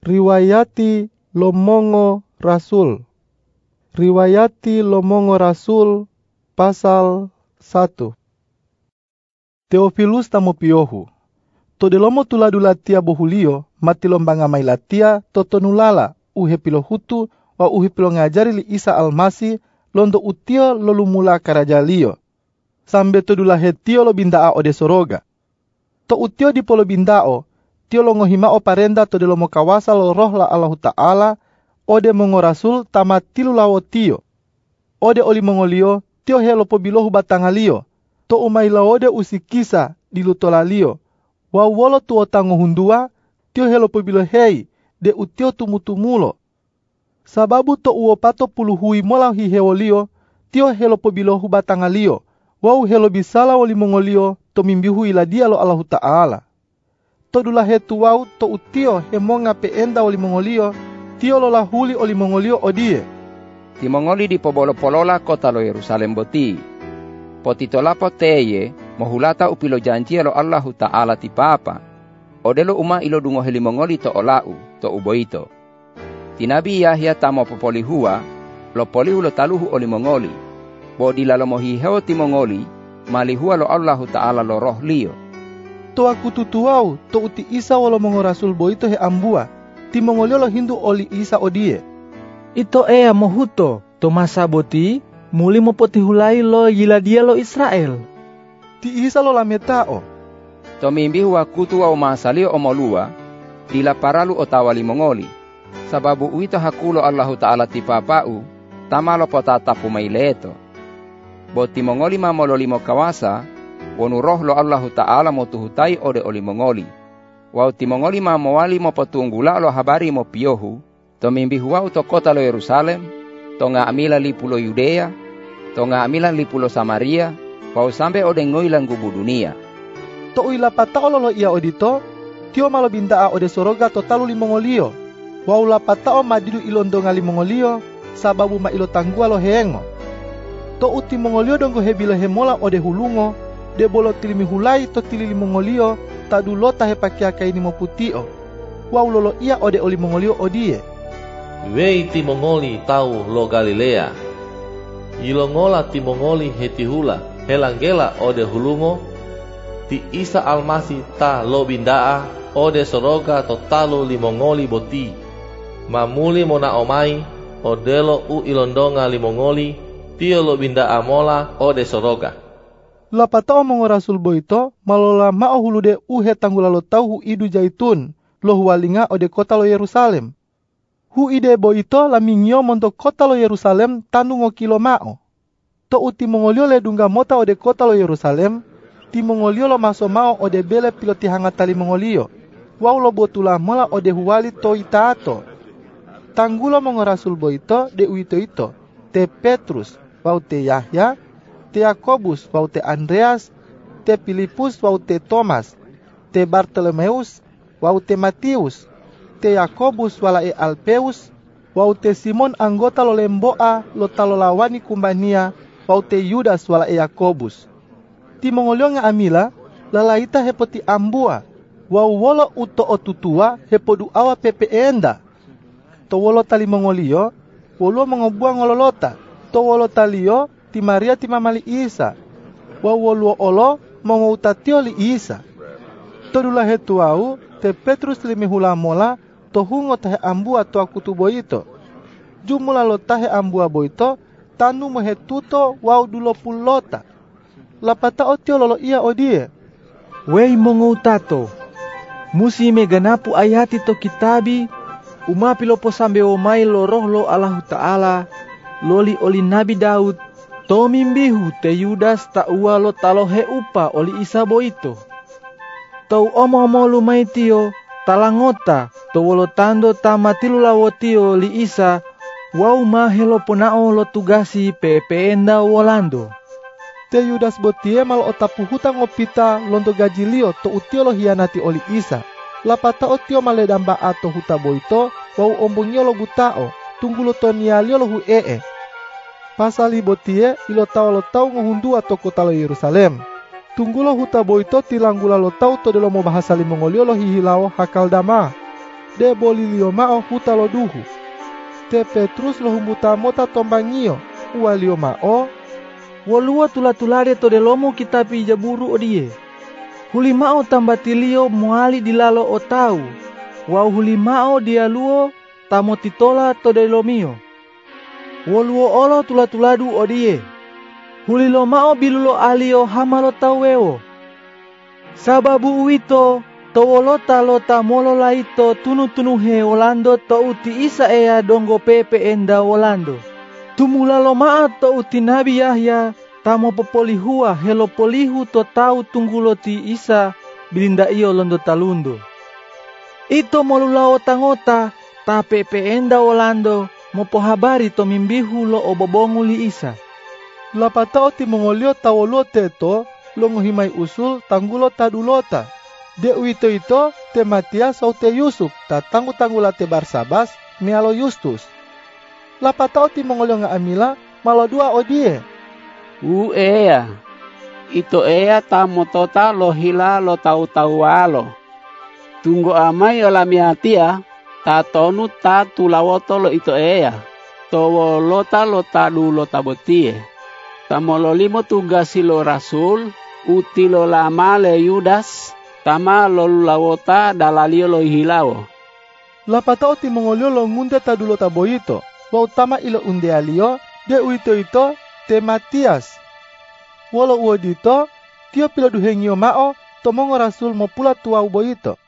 Riwayati Lomongo Rasul. Riwayati Lomongo Rasul pasal 1 Teofilus tamu piohu To delomo tuladu latia bohulio mati lombanga mai latia totonulala uhe pilo hutu wa uhe pilo ngajari li Isa Almasi londo utio lolumula karajalio. Sambe to dula hetio lo bindao ode soroga to utio di polo tio lo ngohimao parenda to delomo kawasa lo roh la Allah Ta'ala ode mongo rasul tamatilu lawo tio. Ode oli mongolio tio helo bilohu batangalio. To umai ode usikisa di lutolalio. Wa wolo tuo tango hundua tio helo po bilo hei de utio tumutumulo. Sababu to uo pato puluhui mola heolio tio helo bilohu batangalio. Wau helo bisala oli mongolio to mimbihu ila dia lo Allah Ta'ala todula hetu wau to utio hemonga pe enda oli mongolio tio lola huli oli mongolio odie. Ti mongoli di pobolo polola kota lo Yerusalem boti. Potitolapo teye mohulata upilo janji lo Allahu Ta'ala ti papa. Odelo uma ilo dungo heli mongoli to olau to uboito. Ti nabi Yahya tamo popoli hua lo polihu lo taluhu oli mongoli. Bodila lo mohiheo ti mongoli malihua lo Allahu Ta'ala lo roh lio to aku tutuau to uti isa walo mongo rasul boito he ambua. Ti mongolio hindu oli isa odie. Ito ea mohuto to masa boti muli mo poti hulai lo yila dia lo Israel. Ti isa lo lametao to mimbi huwa kutu wa masalio omolua ila paralu otawali mongoli. Sababu uito hakulo Allahu Ta'ala ti papau tamalo potatapu maileto. Boti mongoli mamololi mo kawasa wonu roh lo Allahu Ta'ala mo tuhutai ode oli mongoli. Wau ti mongoli ma mowali mo patunggula lo habari mo piohu, to mimbi huau to kota lo Yerusalem, to nga amila li pulo Yudea, to nga amila li pulo Samaria, wau sampai ode ngoilang gubu dunia. To uila patao lo ia odito, tio malo binta a ode soroga to talu li mongolio. Wau la patao madidu ilondo ngali mongolio, sababu ma ilo tanggua lo hengo. To uti mongolio donggo hebilo hemola ode hulungo, de bolo tilimi hulai to tilili mongolio tadulo tahe pakia kaini mo putio wau lolo ia ode oli mongolio odie. Wei ti mongoli tau lo Galilea. Ilongola ti mongoli heti hula helanggela ode hulungo. Ti Isa almasi ta lo bindaa ode soroga to talo limongoli boti. Mamuli mona omai odelo u ilondonga limongoli tio lo bindaa mola ode soroga lapatao mongo rasul boito malola mao hulude uhe tanggula lo tau hu idu jaitun lo hualinga ode kota lo Yerusalem. Hu ide boito la mingyo monto kota lo Yerusalem tanu ngo kilo mao. To uti mongolio le dunga mota ode kota lo Yerusalem, ti mongolio lo maso mao ode bele piloti hangatali mongolio. Wau lo botula mola ode huwali to itato. Tanggulo mongo rasul boito de uito ito, te Petrus, wau te Yahya, te Yakobus wau te Andreas, te Filipus wau te Thomas, te Bartolomeus wau te Matius, te Yakobus wala e Alpeus, wau te Simon anggota lo lemboa lo talolawani kumbania, wau te Yudas e Yakobus. Ti mongolio nga amila, lalaita hepoti ambua, wau wolo uto o tutua hepodu awa pepe enda. To wolo tali mongolio, wolo mongobua ngololota, to wolo talio ti Maria ti mamali Isa. Wa woluo olo mongo utatio li Isa. Todula hetu au te Petrus limi hula mola to hungo tahe ambua to akutu boito. Jumula lo tahe ambua boito tanu mohetuto wau dulo pulota. Lapata otio lolo ia odie. Wei utato. Musi meganapu ayati to kitabi umapi lo posambe omai lo roh lo Allah Ta'ala loli oli Nabi Daud Tomimbihu te Yudas ta ua lo talo he upa oli isa boito. Tau lumai tio talangota to wolo tando tamatilu lawo tio li isa wau mahelo ponao lo tugasi pepe enda wolando. Te Yudas botie mal otapu hutang opita londo gaji lio to utio lo hianati oli isa. Lapata otio male damba ato huta boito wau ombungio lo gutao tunggu lo tonialio lo hu ee pasali botie ilo tau lo tau ngohundu atau kota lo Yerusalem. Tunggulo huta boito tilanggula lo tau to delo mo bahasa limongolio lo hihilao hakal dama. de bolilio mao hutalo duhu. Te Petrus lo humbuta mota tombangio, ualio mao, Walua tula-tulade to delomo kitapi jaburu odie. Hulimao tambatilio muali dilalo o tau. Wau hulimao dialuo tamo titola to delomio. Waluo olo tula-tuladu odie. Hulilo mao bilulo alio hamalo tauweo. Sababu uito towolota lota molo laito tunu-tunu he olando to isa ea dongo pepe enda olando. Tumulalo maa to uti nabi Yahya tamo popolihua helo polihu to tau tunggulo ti isa bilinda iyo londo talundo. Ito molulao tangota ta pepe enda olando mopo habari to mimbihu lo obobongu li isa. Lapatao ti mongolio tawolo teto longo himai usul tanggulo tadulota. De uito ito te Matias au te Yusuf ta tanggu tanggula te Barsabas mialo Justus. Lapatao ti mongolio nga amila malo dua odie. U ea. Ito ea tamo tota lo hila lo tau tau alo. Tunggu amai ola miatia ta ta tulawoto lo ito ea. Towo lota lo tadu lo tabotie. Tamo lo limo tugasi lo rasul uti lo lama le Yudas tama lo lawota dalalio lo hilawo. Lapatao ti mongolio lo ngunde tadulo taboito. Wa utama ilo unde alio de uito ito te Matias. Walo uo dito, tio pilo duhengio mao, tomongo rasul mo pula tua ubo ito.